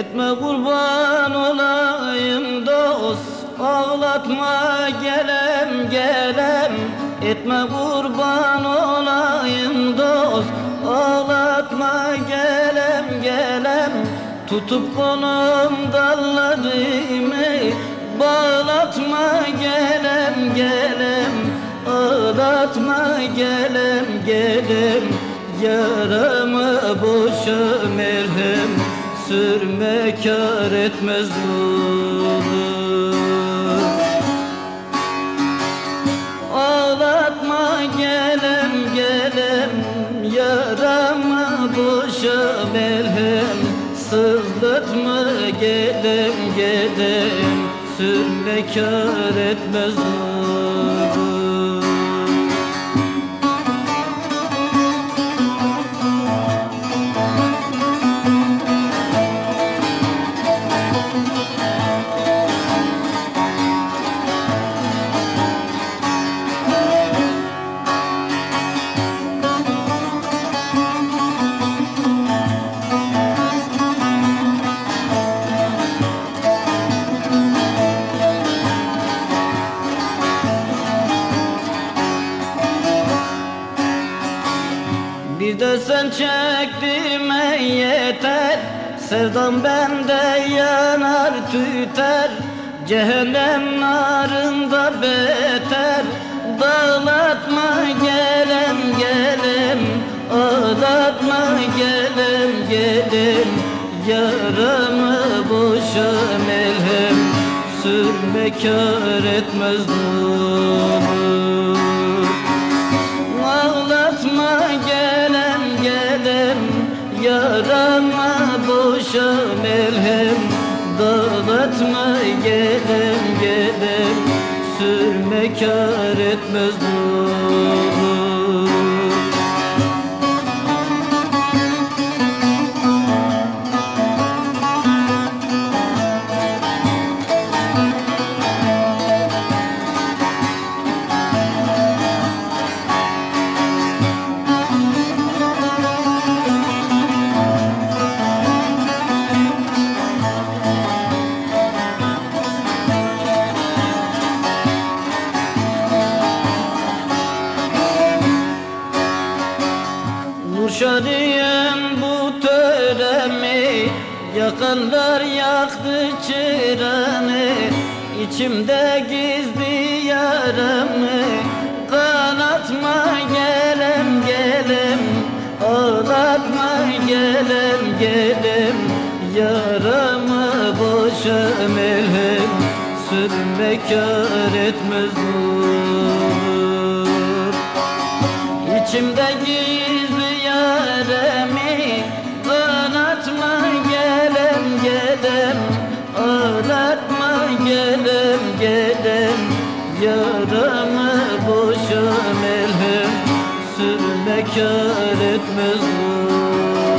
Etme kurban olayım dost Ağlatma gelem gelem. Etme kurban olayım dost Ağlatma gelem gelem. Tutup konum dallarımı Bağlatma gelem gelem. Ağlatma gelem gelem. Yaramı boşa merhem Sürme kar etmez olur Ağlatma gelem gelem Yaramı boşa merhem. Sızlatma gelem gelem Sürme kar etmez olur Bir de sen çektirme yeter. Sevdam bende yanar tüter. Cehennem narında beter. Dağlatma gelem gelem Ağlatma gelem gelem Yaramı boşa melhem Sürme kar etmez olur merhem Dağlatma gelem gelem Sürme kar etmez olur Nurşadiyem bu töremi Yakanlar yaktı çırağını İçimde gizli yaramı Kanatma gelem gelem Ağlatma gelem gelem Yaramı boşa melhem Sürme kar etmez olur İçimde gizli Çaremi kanatma gelem gelem. Ağlatma gelem gelem. Yaramı boşa merhem Sürme etmez bu.